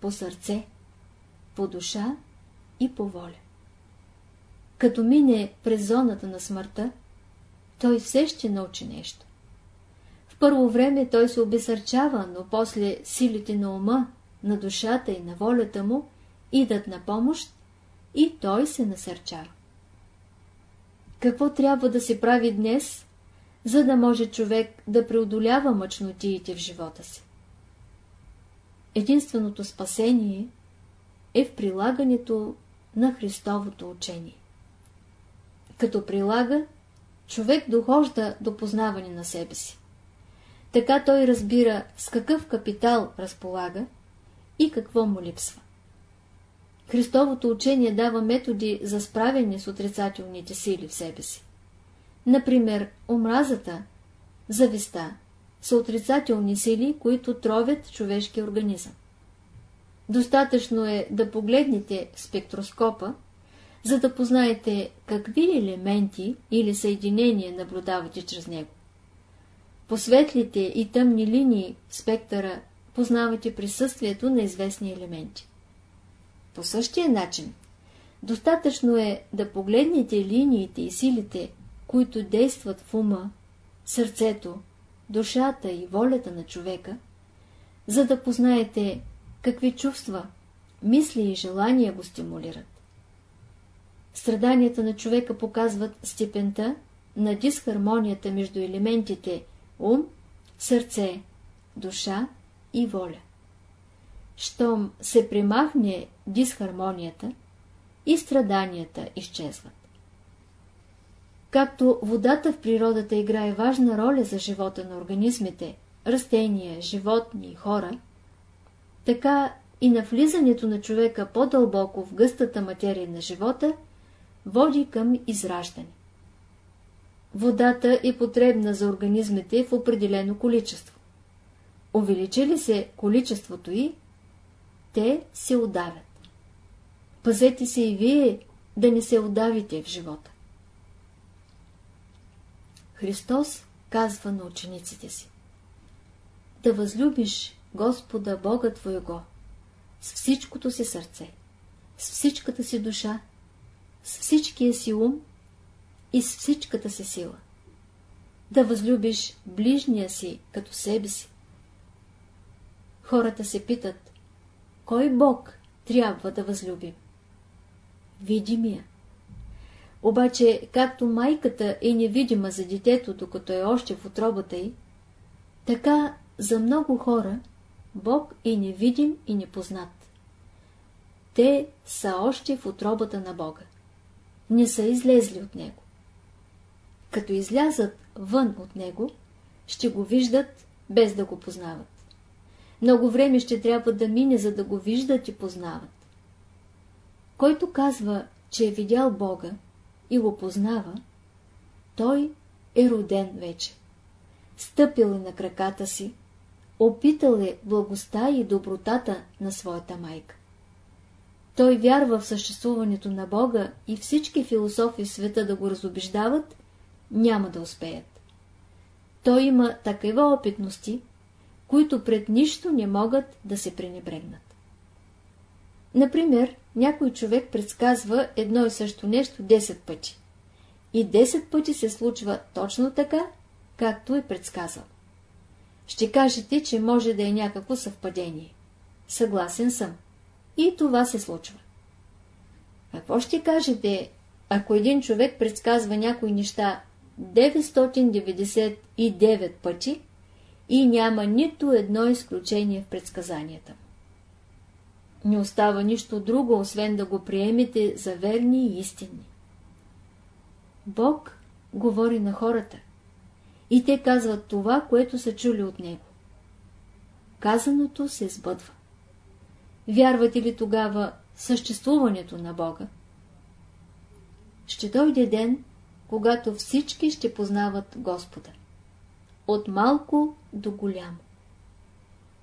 по сърце, по душа и по воля. Като мине през зоната на смъртта, той все ще научи нещо. В първо време той се обесърчава, но после силите на ума, на душата и на волята му идат на помощ и той се насърчава. Какво трябва да се прави днес, за да може човек да преодолява мъчнотиите в живота си? Единственото спасение е в прилагането на Христовото учение. Като прилага, човек дохожда до познаване на себе си. Така той разбира с какъв капитал разполага и какво му липсва. Христовото учение дава методи за справяне с отрицателните сили в себе си. Например, омразата, зависта са отрицателни сили, които тровят човешкия организъм. Достатъчно е да погледнете спектроскопа, за да познаете какви елементи или съединения наблюдавате чрез него. По светлите и тъмни линии спектъра познавате присъствието на известни елементи. По същия начин, достатъчно е да погледнете линиите и силите, които действат в ума, сърцето, душата и волята на човека, за да познаете какви чувства, мисли и желания го стимулират. Страданията на човека показват степента на дисхармонията между елементите ум, сърце, душа и воля щом се примахне дисхармонията и страданията изчезват. Както водата в природата играе важна роля за живота на организмите, растения, животни и хора, така и навлизането на човека по-дълбоко в гъстата материя на живота води към израждане. Водата е потребна за организмите в определено количество. Увеличи ли се количеството й, те се удавят. Пазете се и вие да не се удавите в живота. Христос казва на учениците си да възлюбиш Господа Бога Твоего с всичкото си сърце, с всичката си душа, с всичкия си ум и с всичката си сила. Да възлюбиш ближния си като себе си. Хората се питат, кой Бог трябва да възлюбим? Видимия. Обаче, както майката е невидима за детето, докато е още в отробата й, така за много хора Бог е невидим и непознат. Те са още в отробата на Бога. Не са излезли от Него. Като излязат вън от Него, ще го виждат без да го познават. Много време ще трябва да мине, за да го виждат и познават. Който казва, че е видял Бога и го познава, той е роден вече. Стъпил е на краката си, опитал е благостта и добротата на своята майка. Той вярва в съществуването на Бога и всички философи в света да го разобеждават, няма да успеят. Той има такива опитности, които пред нищо не могат да се пренебрегнат. Например, някой човек предсказва едно и също нещо 10 пъти. И 10 пъти се случва точно така, както е предсказал. Ще кажете, че може да е някакво съвпадение. Съгласен съм. И това се случва. Какво ще кажете, ако един човек предсказва някои неща 999 пъти и няма нито едно изключение в предсказанията Не остава нищо друго, освен да го приемете за верни и истинни. Бог говори на хората и те казват това, което са чули от Него. Казаното се сбъдва. Вярвате ли тогава съществуването на Бога? Ще дойде ден, когато всички ще познават Господа. От малко до голямо.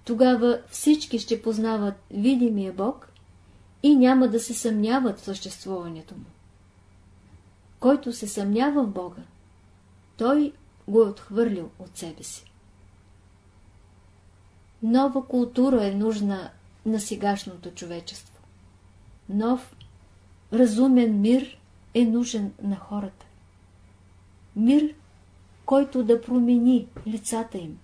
Тогава всички ще познават видимия Бог и няма да се съмняват в съществуването му. Който се съмнява в Бога, той го е отхвърлил от себе си. Нова култура е нужна на сегашното човечество. Нов, разумен мир е нужен на хората. Мир, който да промени лицата им,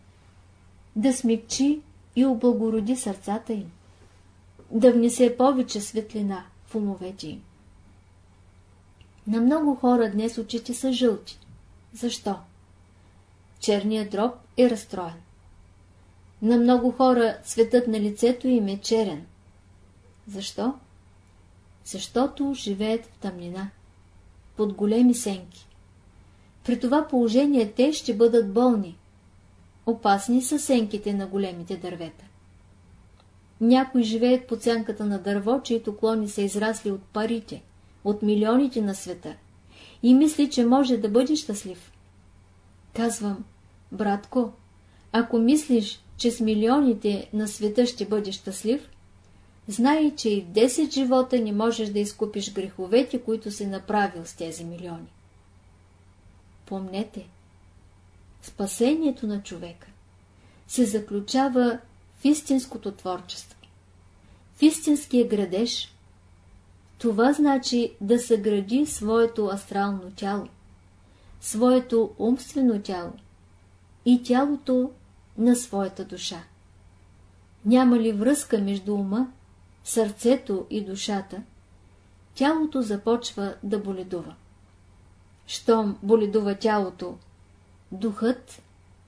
да смекчи и облагороди сърцата им, да внесе повече светлина в умовете им. На много хора днес очите са жълти. Защо? Черният дроб е разстроен. На много хора цветът на лицето им е черен. Защо? Защото живеят в тъмнина, под големи сенки. При това положение те ще бъдат болни. Опасни са сенките на големите дървета. Някои живеят под сянката на дърво, чието клони са израсли от парите, от милионите на света, и мисли, че може да бъде щастлив. Казвам, братко, ако мислиш, че с милионите на света ще бъдеш щастлив, знай, че и в 10 живота не можеш да изкупиш греховете, които си направил с тези милиони. Помнете, спасението на човека се заключава в истинското творчество, в истинския градеж. Това значи да съгради своето астрално тяло, своето умствено тяло и тялото на своята душа. Няма ли връзка между ума, сърцето и душата, тялото започва да боледува. Щом боледува тялото, духът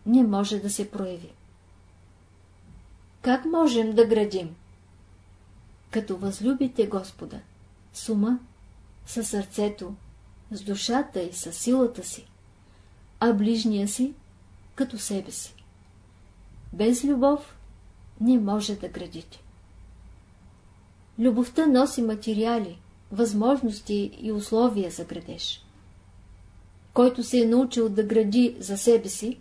не може да се прояви. Как можем да градим? Като възлюбите Господа, с ума, със сърцето, с душата и със силата си, а ближния си като себе си. Без любов не може да градите. Любовта носи материали, възможности и условия за градеж. Който се е научил да гради за себе си,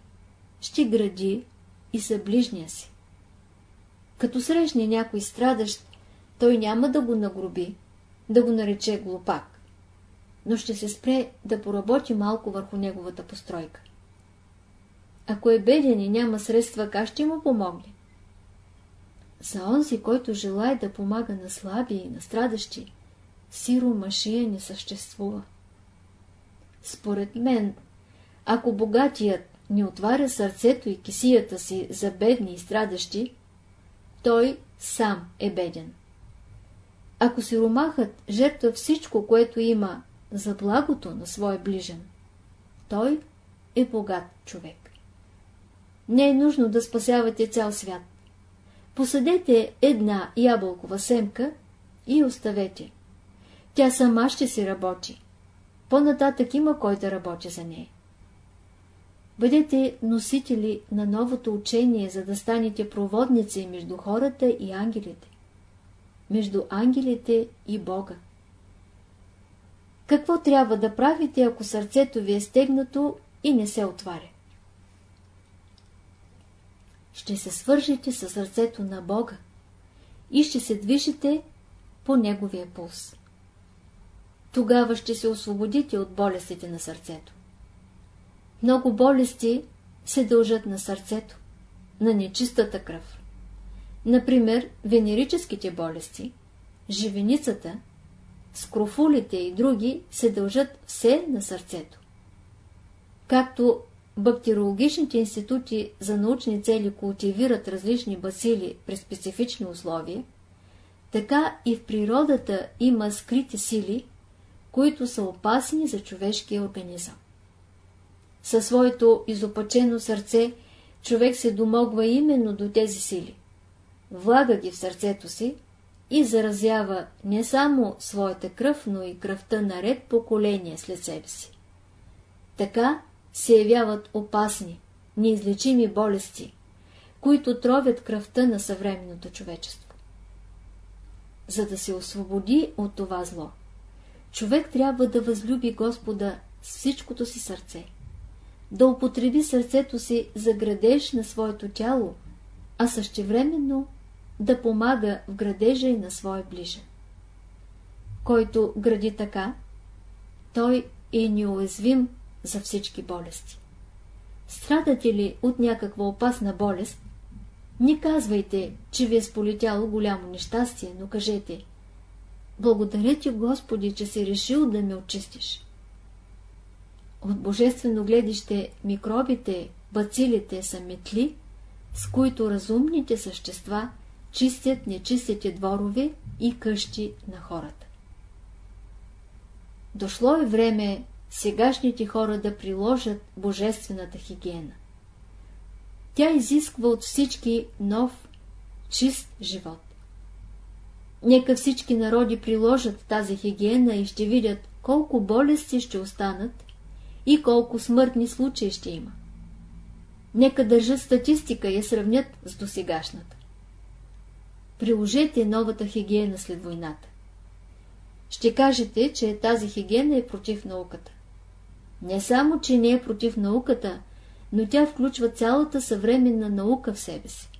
ще гради и за ближния си. Като срещне някой страдащ, той няма да го нагроби, да го нарече глупак, но ще се спре да поработи малко върху неговата постройка. Ако е беден и няма средства, как ще му помогне? За онзи, който желая да помага на слаби и на страдащи, сиромашия не съществува. Според мен, ако богатият не отваря сърцето и кисията си за бедни и страдащи, той сам е беден. Ако сиромахът жертва всичко, което има за благото на своя ближен, той е богат човек. Не е нужно да спасявате цял свят. Посадете една ябълкова семка и оставете. Тя сама ще си работи. По-нататък има кой да работи за нея. Бъдете носители на новото учение, за да станете проводници между хората и ангелите. Между ангелите и Бога. Какво трябва да правите, ако сърцето ви е стегнато и не се отваря? Ще се свържете със сърцето на Бога и ще се движите по Неговия пулс. Тогава ще се освободите от болестите на сърцето. Много болести се дължат на сърцето, на нечистата кръв. Например, венерическите болести, живеницата, скрофулите и други се дължат все на сърцето. Както бактериологичните институти за научни цели култивират различни бацили при специфични условия, така и в природата има скрити сили, които са опасни за човешкия организъм. Със своето изопачено сърце човек се домогва именно до тези сили. Влага ги в сърцето си и заразява не само своята кръв, но и кръвта на ред поколения след себе си. Така се явяват опасни, неизлечими болести, които тровят кръвта на съвременното човечество. За да се освободи от това зло, човек трябва да възлюби Господа с всичкото си сърце да употреби сърцето си за градеж на своето тяло, а същевременно да помага в градежа и на своя ближен. Който гради така, той е неуязвим за всички болести. Страдате ли от някаква опасна болест, не казвайте, че ви е сполетяло голямо нещастие, но кажете Благодаря ти, Господи, че си решил да ме очистиш. От божествено гледище микробите, бацилите са метли, с които разумните същества чистят нечистите дворове и къщи на хората. Дошло е време сегашните хора да приложат божествената хигиена. Тя изисква от всички нов, чист живот. Нека всички народи приложат тази хигиена и ще видят колко болести ще останат и колко смъртни случаи ще има. Нека държат статистика и я сравнят с досегашната. Приложете новата хигиена след войната. Ще кажете, че тази хигиена е против науката. Не само, че не е против науката, но тя включва цялата съвременна наука в себе си.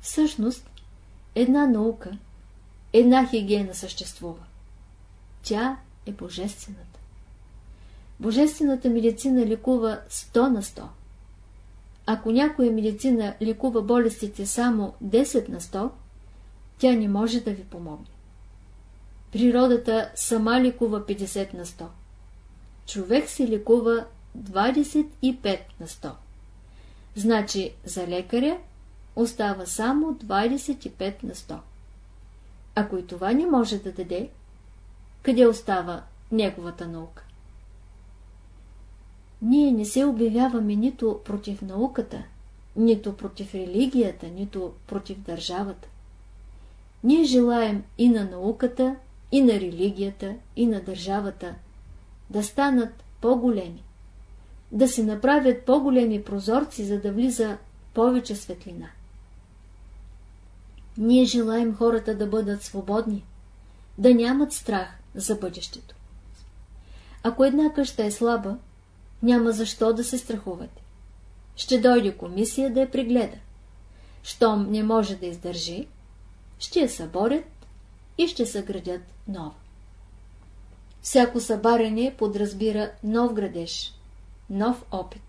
Всъщност, една наука, една хигиена съществува. Тя е божествената. Божествената медицина лекува 100 на 100. Ако някоя медицина лекува болестите само 10 на 100, тя не може да ви помогне. Природата сама лекува 50 на 100. Човек се лекува 25 на 100. Значи за лекаря остава само 25 на 100. Ако и това не може да даде, къде остава неговата наука? ние не се обявяваме нито против науката, нито против религията, нито против държавата. Ние желаем и на науката, и на религията, и на държавата да станат по-големи, да се направят по-големи прозорци, за да влиза повече светлина. Ние желаем хората да бъдат свободни, да нямат страх за бъдещето. Ако една къща е слаба, няма защо да се страхувате. Ще дойде комисия да я прегледа. Щом не може да издържи, ще я съборят и ще съградят нова. Всяко събаряне подразбира нов градеж, нов опит.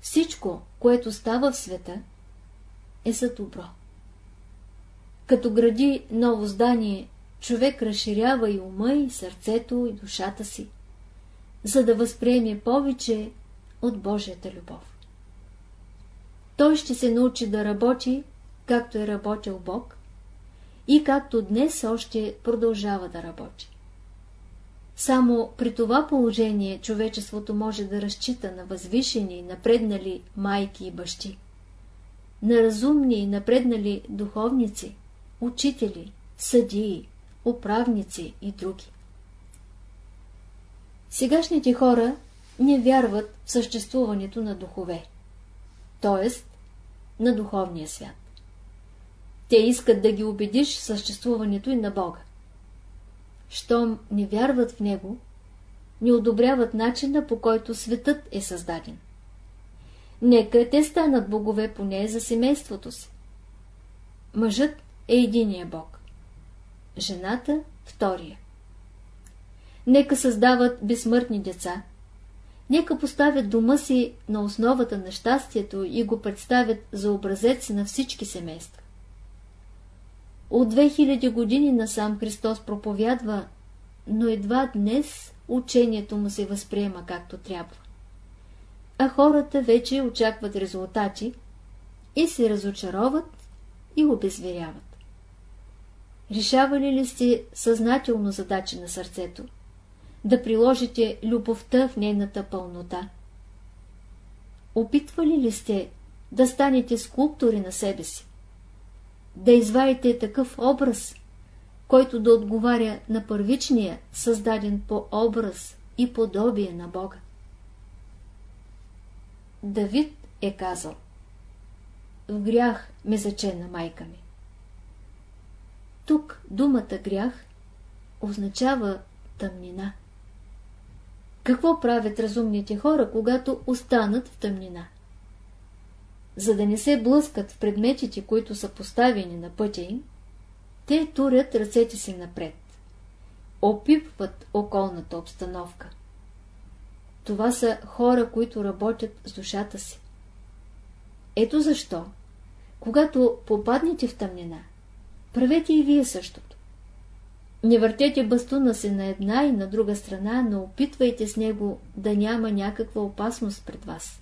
Всичко, което става в света, е за добро. Като гради ново здание, човек разширява и ума, и сърцето, и душата си за да възприеме повече от Божията любов. Той ще се научи да работи, както е работил Бог, и както днес още продължава да работи. Само при това положение човечеството може да разчита на възвишени напреднали майки и бащи, на разумни и напреднали духовници, учители, съдии, управници и други. Сегашните хора не вярват в съществуването на духове, т.е. на духовния свят. Те искат да ги убедиш в съществуването и на Бога. Щом не вярват в Него, не одобряват начина по който светът е създаден. Нека те станат богове поне за семейството си. Мъжът е единия Бог. Жената – втория. Нека създават безсмъртни деца. Нека поставят дома си на основата на щастието и го представят за образец на всички семейства. От 2000 години насам Христос проповядва, но едва днес учението му се възприема както трябва. А хората вече очакват резултати и се разочароват и обезверяват. Решавали ли сте съзнателно задачи на сърцето? Да приложите любовта в нейната пълнота? Опитвали ли сте да станете скулптори на себе си? да извадите такъв образ, който да отговаря на първичния, създаден по образ и подобие на Бога. Давид е казал В грях ме зачена майка ми. Тук думата грях означава тъмнина. Какво правят разумните хора, когато останат в тъмнина? За да не се блъскат в предметите, които са поставени на пътя им, те турят ръцете си напред. Опипват околната обстановка. Това са хора, които работят с душата си. Ето защо, когато попаднете в тъмнина, правете и вие същото. Не въртете бастуна си на една и на друга страна, но опитвайте с него да няма някаква опасност пред вас.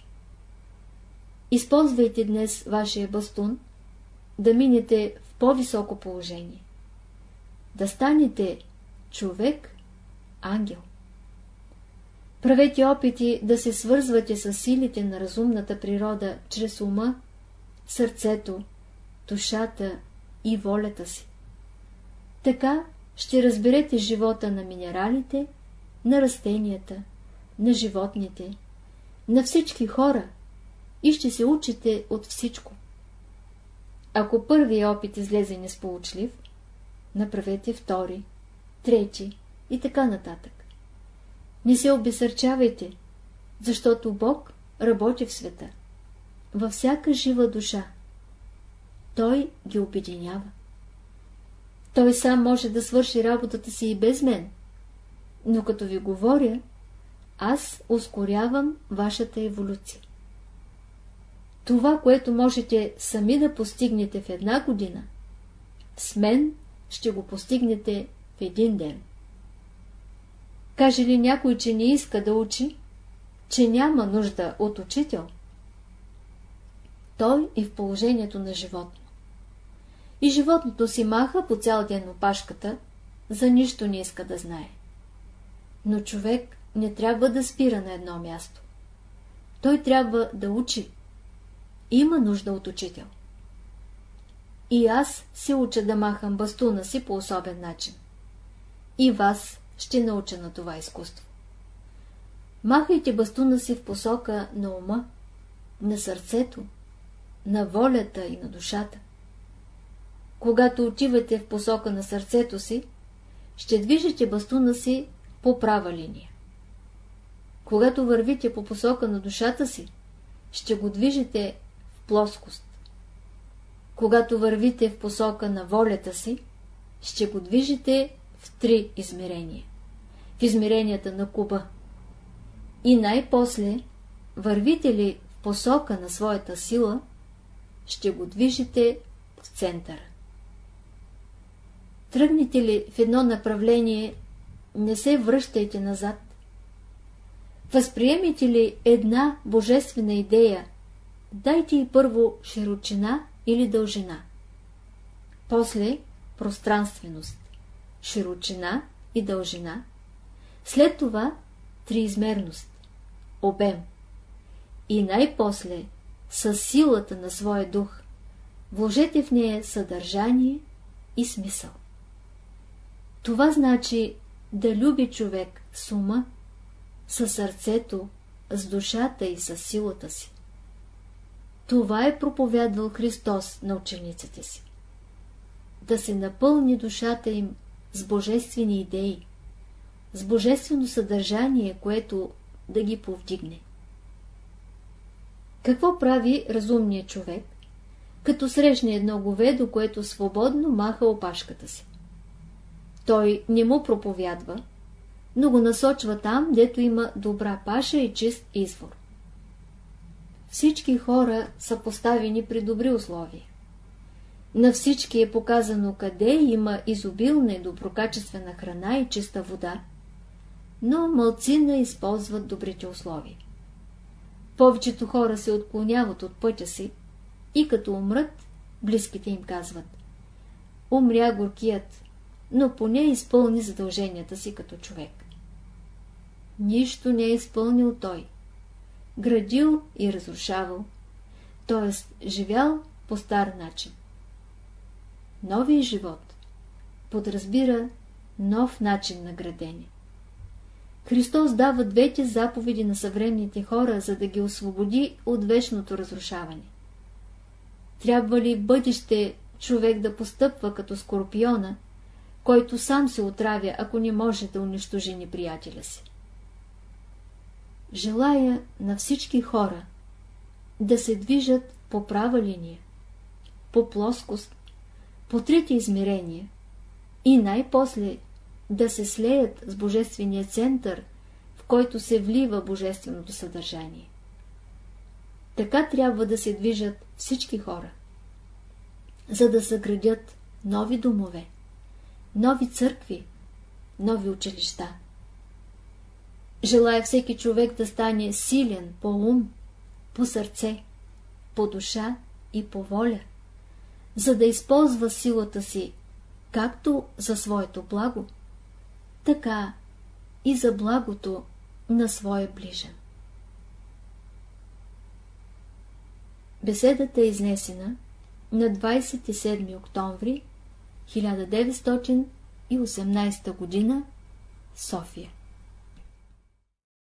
Използвайте днес вашия бастун да минете в по-високо положение. Да станете човек, ангел. Правете опити да се свързвате с силите на разумната природа чрез ума, сърцето, душата и волята си. Така ще разберете живота на минералите, на растенията, на животните, на всички хора, и ще се учите от всичко. Ако първият опит излезе несполучлив, направете втори, трети и така нататък. Не се обесърчавайте, защото Бог работи в света, във всяка жива душа. Той ги обединява. Той сам може да свърши работата си и без мен, но като ви говоря, аз ускорявам вашата еволюция. Това, което можете сами да постигнете в една година, с мен ще го постигнете в един ден. Каже ли някой, че не иска да учи, че няма нужда от учител? Той е в положението на животно. И животното си маха по цял ден опашката, за нищо не иска да знае. Но човек не трябва да спира на едно място. Той трябва да учи, има нужда от учител. И аз се уча да махам бастуна си по особен начин. И вас ще науча на това изкуство. Махайте бастуна си в посока на ума, на сърцето, на волята и на душата. Когато отивате в посока на сърцето си, ще движите бастуна си по права линия. Когато вървите по посока на душата си, ще го движите плоскост. Когато вървите в посока на волята си, ще го движите в три измерения. В измеренията на куба. И най-после, вървите ли в посока на своята сила, ще го движите в центъра. Тръгнете ли в едно направление, не се връщайте назад. Възприемете ли една божествена идея, дайте и първо широчина или дължина. После пространственост, широчина и дължина, след това триизмерност, обем и най-после със силата на своя дух вложете в нея съдържание и смисъл. Това значи да люби човек с ума, със сърцето, с душата и с силата си. Това е проповядвал Христос на учениците си. Да се напълни душата им с божествени идеи, с божествено съдържание, което да ги повдигне. Какво прави разумният човек, като срещне едно говедо, което свободно маха опашката си? Той не му проповядва, но го насочва там, дето има добра паша и чист извор. Всички хора са поставени при добри условия. На всички е показано къде има изобилна и доброкачествена храна и чиста вода, но мълцина използват добрите условия. Повечето хора се отклоняват от пътя си и като умрат, близките им казват Умря горкият, но поне изпълни задълженията си като човек. Нищо не е изпълнил той. Градил и разрушавал, т.е. живял по стар начин. Новия живот подразбира нов начин на градение. Христос дава двете заповеди на съвременните хора, за да ги освободи от вечното разрушаване. Трябва ли бъдеще човек да постъпва като скорпиона, който сам се отравя, ако не може да унищожи неприятеля си? Желая на всички хора да се движат по права линия, по плоскост, по трети измерения и най-после да се слеят с Божествения център, в който се влива Божественото съдържание. Така трябва да се движат всички хора, за да съградят нови домове, нови църкви, нови училища. Желая всеки човек да стане силен по ум, по сърце, по душа и по воля, за да използва силата си както за своето благо, така и за благото на своя ближен. Беседата е изнесена на 27 октомври 1918 г. София